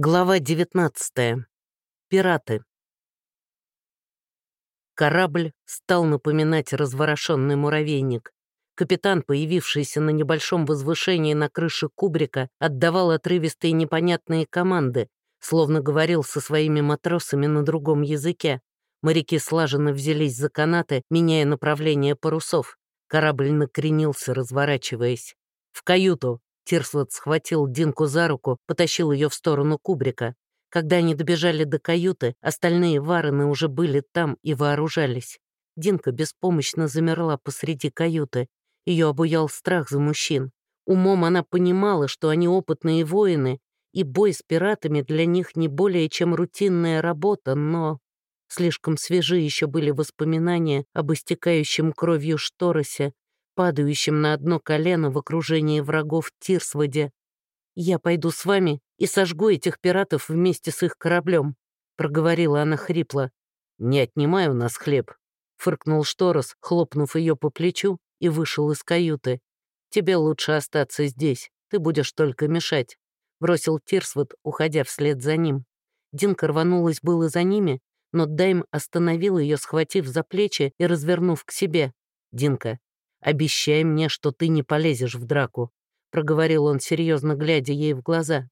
Глава 19. Пираты. Корабль стал напоминать разворошенный муравейник. Капитан, появившийся на небольшом возвышении на крыше кубрика, отдавал отрывистые непонятные команды, словно говорил со своими матросами на другом языке. Моряки слаженно взялись за канаты, меняя направление парусов. Корабль накренился, разворачиваясь. «В каюту!» Тирсвот схватил Динку за руку, потащил ее в сторону кубрика. Когда они добежали до каюты, остальные варены уже были там и вооружались. Динка беспомощно замерла посреди каюты. Ее обуял страх за мужчин. Умом она понимала, что они опытные воины, и бой с пиратами для них не более чем рутинная работа, но... Слишком свежи еще были воспоминания об истекающем кровью Шторосе, падающим на одно колено в окружении врагов Тирсводе. «Я пойду с вами и сожгу этих пиратов вместе с их кораблем», — проговорила она хрипло. «Не отнимай у нас хлеб», — фыркнул Шторос, хлопнув ее по плечу, и вышел из каюты. «Тебе лучше остаться здесь, ты будешь только мешать», — бросил Тирсвуд, уходя вслед за ним. Динка рванулась было за ними, но Дайм остановил ее, схватив за плечи и развернув к себе. «Динка, «Обещай мне, что ты не полезешь в драку», — проговорил он, серьезно глядя ей в глаза.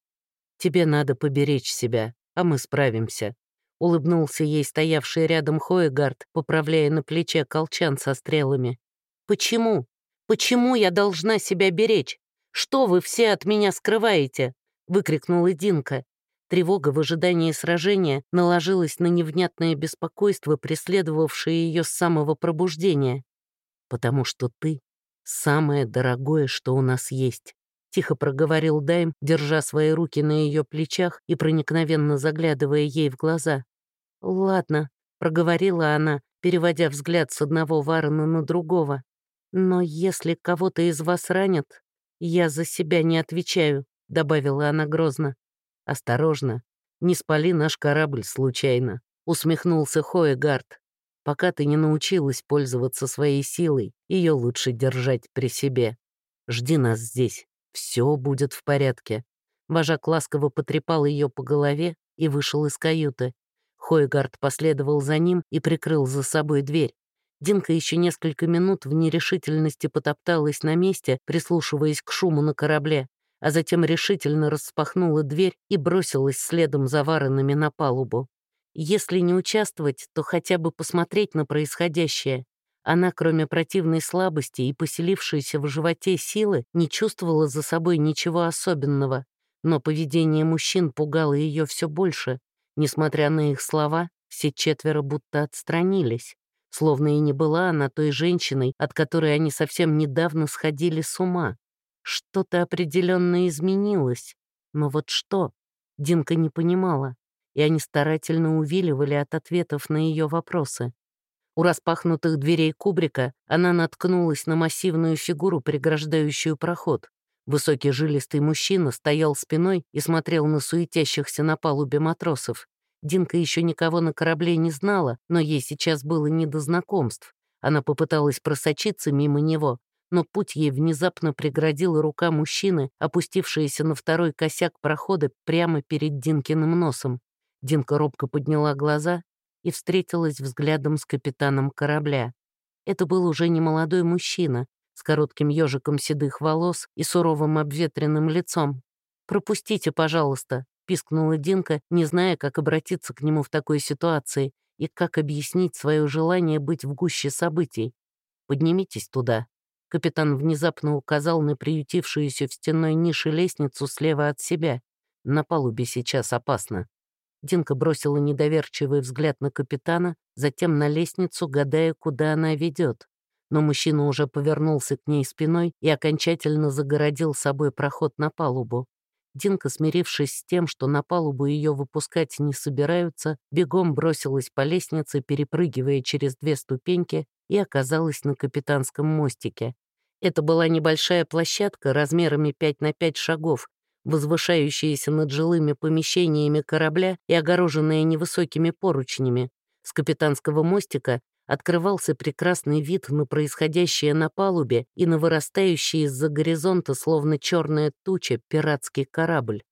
«Тебе надо поберечь себя, а мы справимся», — улыбнулся ей стоявший рядом Хоегард, поправляя на плече колчан со стрелами. «Почему? Почему я должна себя беречь? Что вы все от меня скрываете?» — выкрикнула Динка. Тревога в ожидании сражения наложилась на невнятное беспокойство, преследовавшее ее с самого пробуждения потому что ты — самое дорогое, что у нас есть», — тихо проговорил Дайм, держа свои руки на ее плечах и проникновенно заглядывая ей в глаза. «Ладно», — проговорила она, переводя взгляд с одного Варона на другого. «Но если кого-то из вас ранят, я за себя не отвечаю», — добавила она грозно. «Осторожно, не спали наш корабль случайно», — усмехнулся Хоегард. Пока ты не научилась пользоваться своей силой, ее лучше держать при себе. Жди нас здесь, все будет в порядке». Вожак ласково потрепал ее по голове и вышел из каюты. Хойгард последовал за ним и прикрыл за собой дверь. Динка еще несколько минут в нерешительности потопталась на месте, прислушиваясь к шуму на корабле, а затем решительно распахнула дверь и бросилась следом за варанами на палубу. Если не участвовать, то хотя бы посмотреть на происходящее. Она, кроме противной слабости и поселившейся в животе силы, не чувствовала за собой ничего особенного. Но поведение мужчин пугало ее все больше. Несмотря на их слова, все четверо будто отстранились. Словно и не была она той женщиной, от которой они совсем недавно сходили с ума. Что-то определенно изменилось. Но вот что? Динка не понимала и они старательно увиливали от ответов на ее вопросы. У распахнутых дверей кубрика она наткнулась на массивную фигуру, преграждающую проход. Высокий жилистый мужчина стоял спиной и смотрел на суетящихся на палубе матросов. Динка еще никого на корабле не знала, но ей сейчас было не до знакомств. Она попыталась просочиться мимо него, но путь ей внезапно преградила рука мужчины, опустившаяся на второй косяк прохода прямо перед Динкиным носом. Динка робко подняла глаза и встретилась взглядом с капитаном корабля. Это был уже не молодой мужчина с коротким ежиком седых волос и суровым обветренным лицом. «Пропустите, пожалуйста», — пискнула Динка, не зная, как обратиться к нему в такой ситуации и как объяснить свое желание быть в гуще событий. «Поднимитесь туда». Капитан внезапно указал на приютившуюся в стенной нише лестницу слева от себя. «На палубе сейчас опасно». Динка бросила недоверчивый взгляд на капитана, затем на лестницу, гадая, куда она ведет. Но мужчина уже повернулся к ней спиной и окончательно загородил собой проход на палубу. Динка, смирившись с тем, что на палубу ее выпускать не собираются, бегом бросилась по лестнице, перепрыгивая через две ступеньки, и оказалась на капитанском мостике. Это была небольшая площадка размерами 5 на 5 шагов, возвышающаяся над жилыми помещениями корабля и огороженная невысокими поручнями. С капитанского мостика открывался прекрасный вид на происходящее на палубе и на вырастающий из-за горизонта, словно черная туча, пиратский корабль.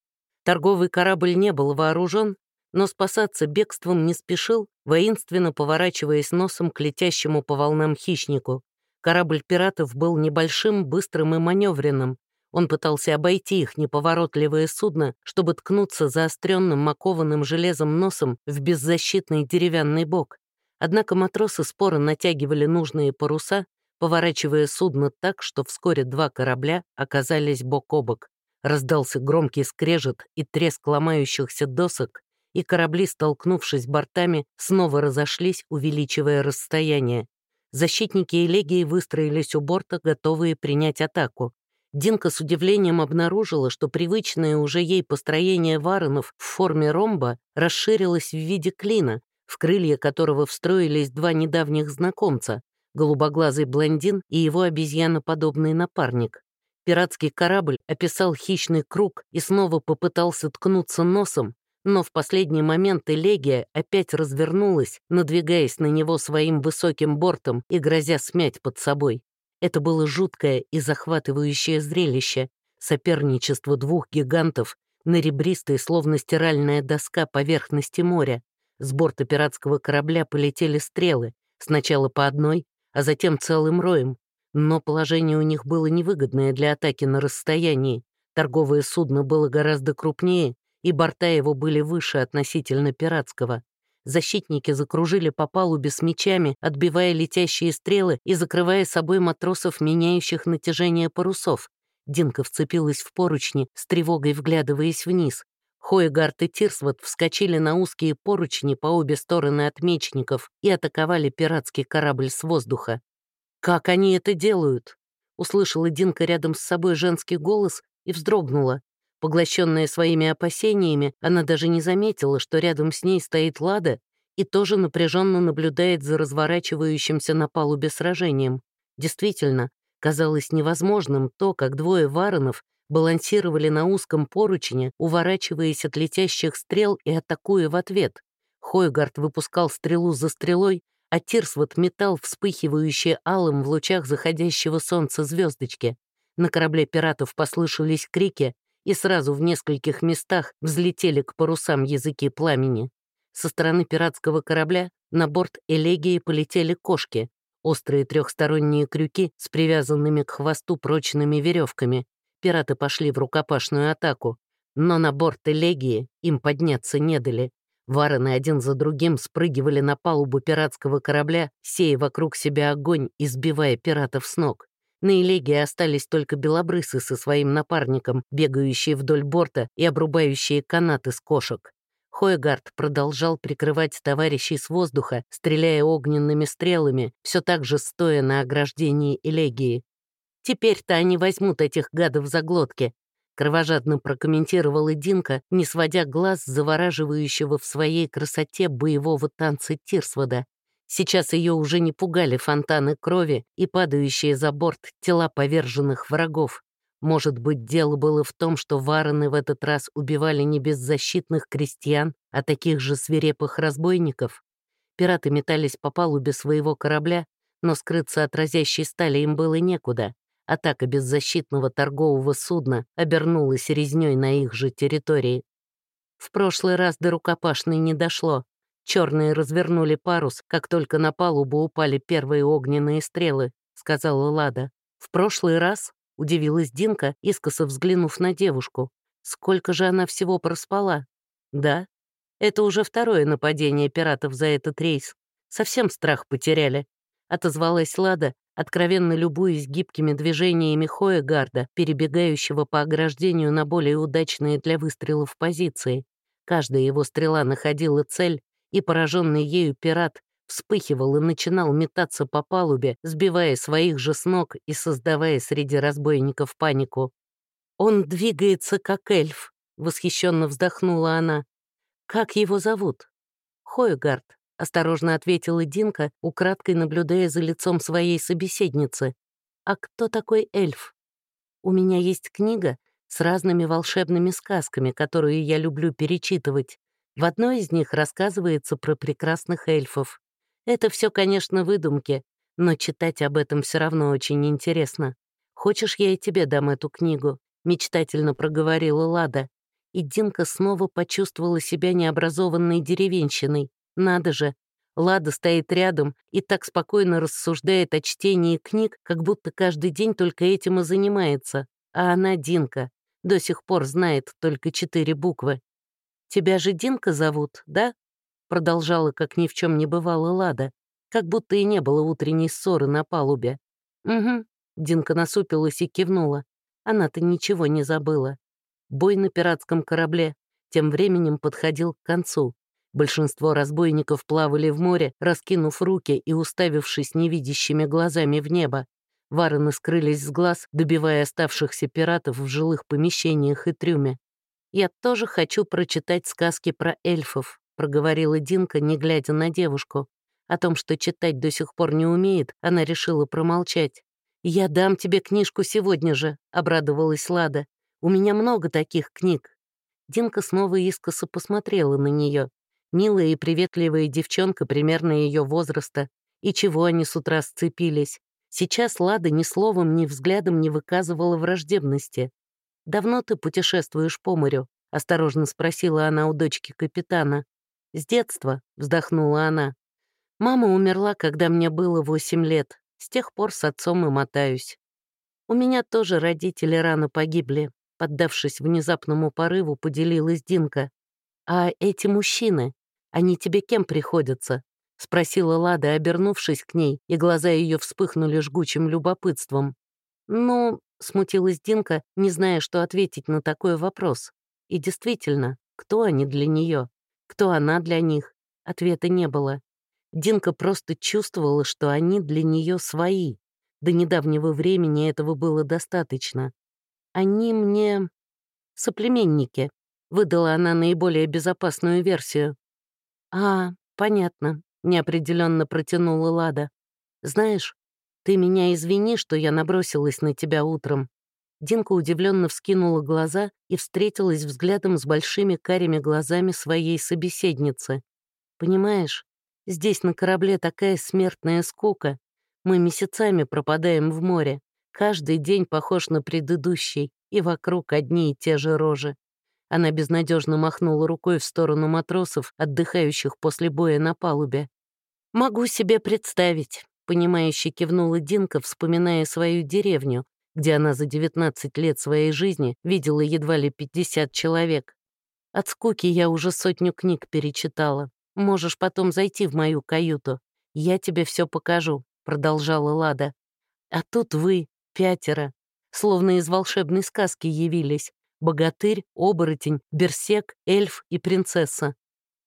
Торговый корабль не был вооружен, но спасаться бегством не спешил, воинственно поворачиваясь носом к летящему по волнам хищнику. Корабль пиратов был небольшим, быстрым и маневренным. Он пытался обойти их неповоротливое судно, чтобы ткнуться заостренным макованным железом носом в беззащитный деревянный бок. Однако матросы споро натягивали нужные паруса, поворачивая судно так, что вскоре два корабля оказались бок о бок. Раздался громкий скрежет и треск ломающихся досок, и корабли, столкнувшись бортами, снова разошлись, увеличивая расстояние. Защитники Элегии выстроились у борта, готовые принять атаку. Динка с удивлением обнаружила, что привычное уже ей построение варонов в форме ромба расширилось в виде клина, в крылья которого встроились два недавних знакомца — голубоглазый блондин и его обезьяноподобный напарник. Пиратский корабль описал хищный круг и снова попытался ткнуться носом, но в последний момент Элегия опять развернулась, надвигаясь на него своим высоким бортом и грозя смять под собой. Это было жуткое и захватывающее зрелище, соперничество двух гигантов на ребристой, словно стиральная доска поверхности моря. С борта пиратского корабля полетели стрелы, сначала по одной, а затем целым роем. Но положение у них было невыгодное для атаки на расстоянии. Торговое судно было гораздо крупнее и борта его были выше относительно пиратского. Защитники закружили по палубе с мечами, отбивая летящие стрелы и закрывая собой матросов, меняющих натяжение парусов. Динка вцепилась в поручни, с тревогой вглядываясь вниз. Хоегард и Тирсвот вскочили на узкие поручни по обе стороны от мечников и атаковали пиратский корабль с воздуха. «Как они это делают?» Услышала Динка рядом с собой женский голос и вздрогнула. Поглощенная своими опасениями, она даже не заметила, что рядом с ней стоит Лада и тоже напряженно наблюдает за разворачивающимся на палубе сражением. Действительно, казалось невозможным то, как двое варонов балансировали на узком поручне, уворачиваясь от летящих стрел и атакуя в ответ. Хойгард выпускал стрелу за стрелой, а Тирсвот метал вспыхивающие алым в лучах заходящего солнца звездочки. На корабле пиратов послышались крики, и сразу в нескольких местах взлетели к парусам языки пламени. Со стороны пиратского корабля на борт Элегии полетели кошки, острые трехсторонние крюки с привязанными к хвосту прочными веревками. Пираты пошли в рукопашную атаку, но на борт Элегии им подняться не дали. Варены один за другим спрыгивали на палубу пиратского корабля, сея вокруг себя огонь и сбивая пиратов с ног. На Элегии остались только белобрысы со своим напарником, бегающие вдоль борта и обрубающие канаты с кошек. Хойгард продолжал прикрывать товарищей с воздуха, стреляя огненными стрелами, все так же стоя на ограждении Элегии. «Теперь-то они возьмут этих гадов за глотки», кровожадно прокомментировала Динка, не сводя глаз завораживающего в своей красоте боевого танца Тирсвода. Сейчас ее уже не пугали фонтаны крови и падающие за борт тела поверженных врагов. Может быть, дело было в том, что варены в этот раз убивали не беззащитных крестьян, а таких же свирепых разбойников? Пираты метались по палубе своего корабля, но скрыться от разящей стали им было некуда. Атака беззащитного торгового судна обернулась резнёй на их же территории. В прошлый раз до рукопашной не дошло. Черные развернули парус, как только на палубу упали первые огненные стрелы, сказала Лада. В прошлый раз, удивилась Динка, искоса взглянув на девушку. Сколько же она всего проспала? Да, это уже второе нападение пиратов за этот рейс. Совсем страх потеряли. Отозвалась Лада, откровенно любуясь гибкими движениями Хоегарда, перебегающего по ограждению на более удачные для выстрелов позиции. Каждая его стрела находила цель, и пораженный ею пират вспыхивал и начинал метаться по палубе, сбивая своих же с ног и создавая среди разбойников панику. «Он двигается, как эльф», — восхищенно вздохнула она. «Как его зовут?» «Хойгард», — осторожно ответила Динка, украдкой наблюдая за лицом своей собеседницы. «А кто такой эльф?» «У меня есть книга с разными волшебными сказками, которые я люблю перечитывать. В одной из них рассказывается про прекрасных эльфов. Это все, конечно, выдумки, но читать об этом все равно очень интересно. Хочешь, я и тебе дам эту книгу?» — мечтательно проговорила Лада. И Динка снова почувствовала себя необразованной деревенщиной. Надо же, Лада стоит рядом и так спокойно рассуждает о чтении книг, как будто каждый день только этим и занимается. А она Динка. До сих пор знает только четыре буквы. «Тебя же Динка зовут, да?» Продолжала, как ни в чем не бывало Лада, как будто и не было утренней ссоры на палубе. «Угу», — Динка насупилась и кивнула. Она-то ничего не забыла. Бой на пиратском корабле тем временем подходил к концу. Большинство разбойников плавали в море, раскинув руки и уставившись невидящими глазами в небо. Варены скрылись с глаз, добивая оставшихся пиратов в жилых помещениях и трюме. «Я тоже хочу прочитать сказки про эльфов», — проговорила Динка, не глядя на девушку. О том, что читать до сих пор не умеет, она решила промолчать. «Я дам тебе книжку сегодня же», — обрадовалась Лада. «У меня много таких книг». Динка снова искоса посмотрела на нее. Милая и приветливая девчонка примерно ее возраста. И чего они с утра сцепились? Сейчас Лада ни словом, ни взглядом не выказывала враждебности. «Давно ты путешествуешь по морю?» — осторожно спросила она у дочки капитана. «С детства», — вздохнула она. «Мама умерла, когда мне было восемь лет. С тех пор с отцом и мотаюсь. У меня тоже родители рано погибли», — поддавшись внезапному порыву, поделилась Динка. «А эти мужчины, они тебе кем приходятся?» — спросила Лада, обернувшись к ней, и глаза ее вспыхнули жгучим любопытством. «Ну», — смутилась Динка, не зная, что ответить на такой вопрос. И действительно, кто они для нее? Кто она для них? Ответа не было. Динка просто чувствовала, что они для нее свои. До недавнего времени этого было достаточно. Они мне... соплеменники. Выдала она наиболее безопасную версию. «А, понятно», — неопределенно протянула Лада. «Знаешь, ты меня извини, что я набросилась на тебя утром». Динка удивленно вскинула глаза и встретилась взглядом с большими карими глазами своей собеседницы. «Понимаешь, здесь на корабле такая смертная скука. Мы месяцами пропадаем в море. Каждый день похож на предыдущий, и вокруг одни и те же рожи. Она безнадежно махнула рукой в сторону матросов, отдыхающих после боя на палубе. «Могу себе представить», — понимающе кивнула Динка, вспоминая свою деревню, где она за 19 лет своей жизни видела едва ли 50 человек. От скуки я уже сотню книг перечитала. Можешь потом зайти в мою каюту. Я тебе все покажу», — продолжала Лада. «А тут вы, пятеро, словно из волшебной сказки явились, богатырь, оборотень, берсек, эльф и принцесса.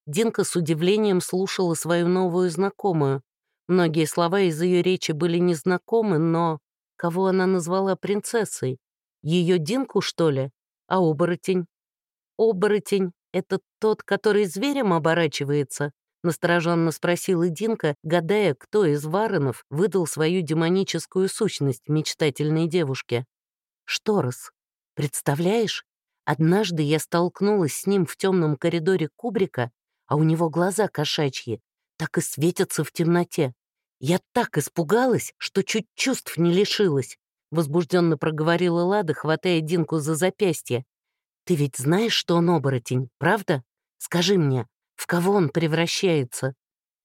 Динка с удивлением слушала свою новую знакомую. Многие слова из ее речи были незнакомы, но кого она назвала принцессой? Ее Динку, что ли? А оборотень? Оборотень — это тот, который зверем оборачивается? Настороженно спросила Динка, гадая, кто из варонов выдал свою демоническую сущность мечтательной девушке. Шторос. Представляешь, однажды я столкнулась с ним в темном коридоре кубрика, а у него глаза кошачьи, так и светятся в темноте. Я так испугалась, что чуть чувств не лишилась, возбужденно проговорила Лада, хватая Динку за запястье. Ты ведь знаешь, что он оборотень, правда? Скажи мне, в кого он превращается?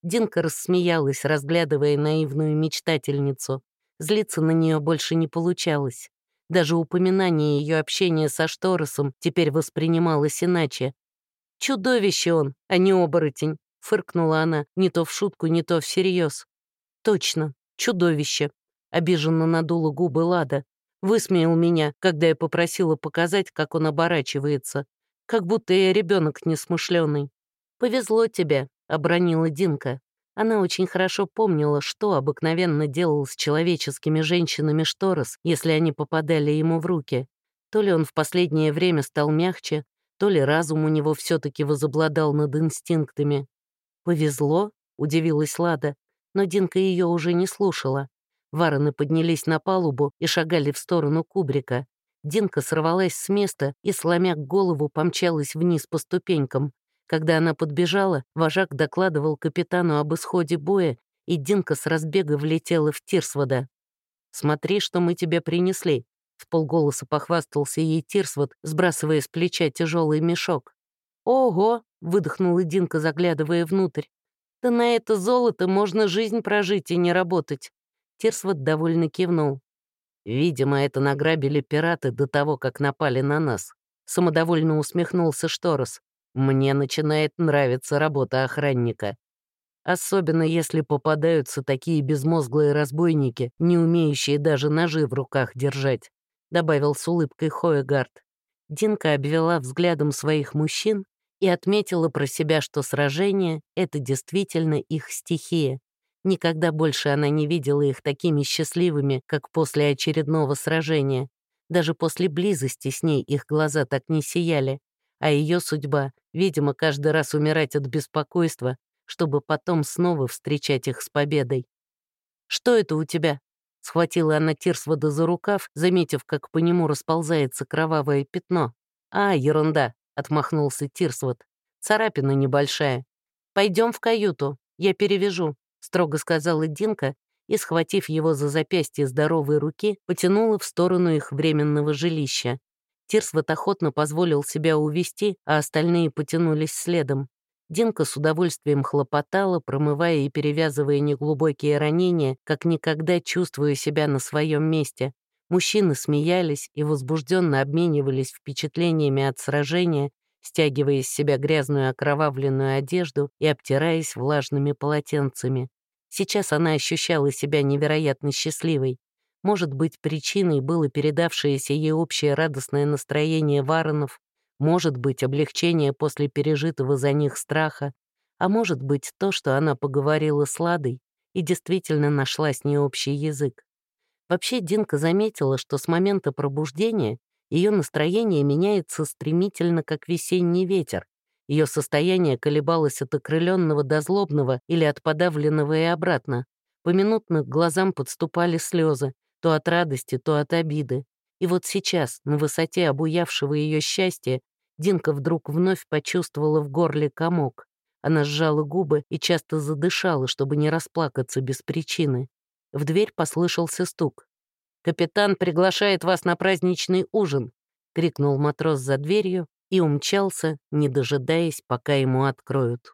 Динка рассмеялась, разглядывая наивную мечтательницу. Злиться на нее больше не получалось. Даже упоминание ее общения со Шторосом теперь воспринималось иначе. «Чудовище он, а не оборотень», — фыркнула она, не то в шутку, не то всерьез. «Точно, чудовище», — обиженно надула губы Лада. Высмеял меня, когда я попросила показать, как он оборачивается. Как будто я ребенок несмышленый. «Повезло тебе», — обронила Динка. Она очень хорошо помнила, что обыкновенно делал с человеческими женщинами Шторос, если они попадали ему в руки. То ли он в последнее время стал мягче, то ли разум у него все таки возобладал над инстинктами. «Повезло?» — удивилась Лада, но Динка ее уже не слушала. Вороны поднялись на палубу и шагали в сторону кубрика. Динка сорвалась с места и, сломя голову, помчалась вниз по ступенькам. Когда она подбежала, вожак докладывал капитану об исходе боя, и Динка с разбега влетела в Тирсвода. «Смотри, что мы тебе принесли», — В полголоса похвастался ей Тирсвот, сбрасывая с плеча тяжелый мешок. «Ого!» — выдохнула Динка, заглядывая внутрь. «Да на это золото можно жизнь прожить и не работать!» Тирсвот довольно кивнул. «Видимо, это награбили пираты до того, как напали на нас», — самодовольно усмехнулся Шторос. «Мне начинает нравиться работа охранника. Особенно если попадаются такие безмозглые разбойники, не умеющие даже ножи в руках держать», — добавил с улыбкой Хоегард. Динка обвела взглядом своих мужчин и отметила про себя, что сражение — это действительно их стихия. Никогда больше она не видела их такими счастливыми, как после очередного сражения. Даже после близости с ней их глаза так не сияли. А ее судьба, видимо, каждый раз умирать от беспокойства, чтобы потом снова встречать их с победой. «Что это у тебя?» — схватила она Тирсвода за рукав, заметив, как по нему расползается кровавое пятно. «А, ерунда», — отмахнулся Тирсвод. «Царапина небольшая. Пойдем в каюту, я перевяжу» строго сказала Динка и, схватив его за запястье здоровой руки, потянула в сторону их временного жилища. Тирсвот охотно позволил себя увести, а остальные потянулись следом. Динка с удовольствием хлопотала, промывая и перевязывая неглубокие ранения, как никогда чувствуя себя на своем месте. Мужчины смеялись и возбужденно обменивались впечатлениями от сражения, стягивая из себя грязную окровавленную одежду и обтираясь влажными полотенцами. Сейчас она ощущала себя невероятно счастливой. Может быть, причиной было передавшееся ей общее радостное настроение Варонов, может быть, облегчение после пережитого за них страха, а может быть, то, что она поговорила с Ладой и действительно нашла с ней общий язык. Вообще, Динка заметила, что с момента пробуждения ее настроение меняется стремительно, как весенний ветер, ее состояние колебалось от окрыленного до злобного или от подавленного и обратно. Поминутно к глазам подступали слезы, то от радости, то от обиды. И вот сейчас, на высоте обуявшего ее счастья, Динка вдруг вновь почувствовала в горле комок. Она сжала губы и часто задышала, чтобы не расплакаться без причины. В дверь послышался стук. «Капитан приглашает вас на праздничный ужин», — крикнул матрос за дверью, и умчался, не дожидаясь, пока ему откроют.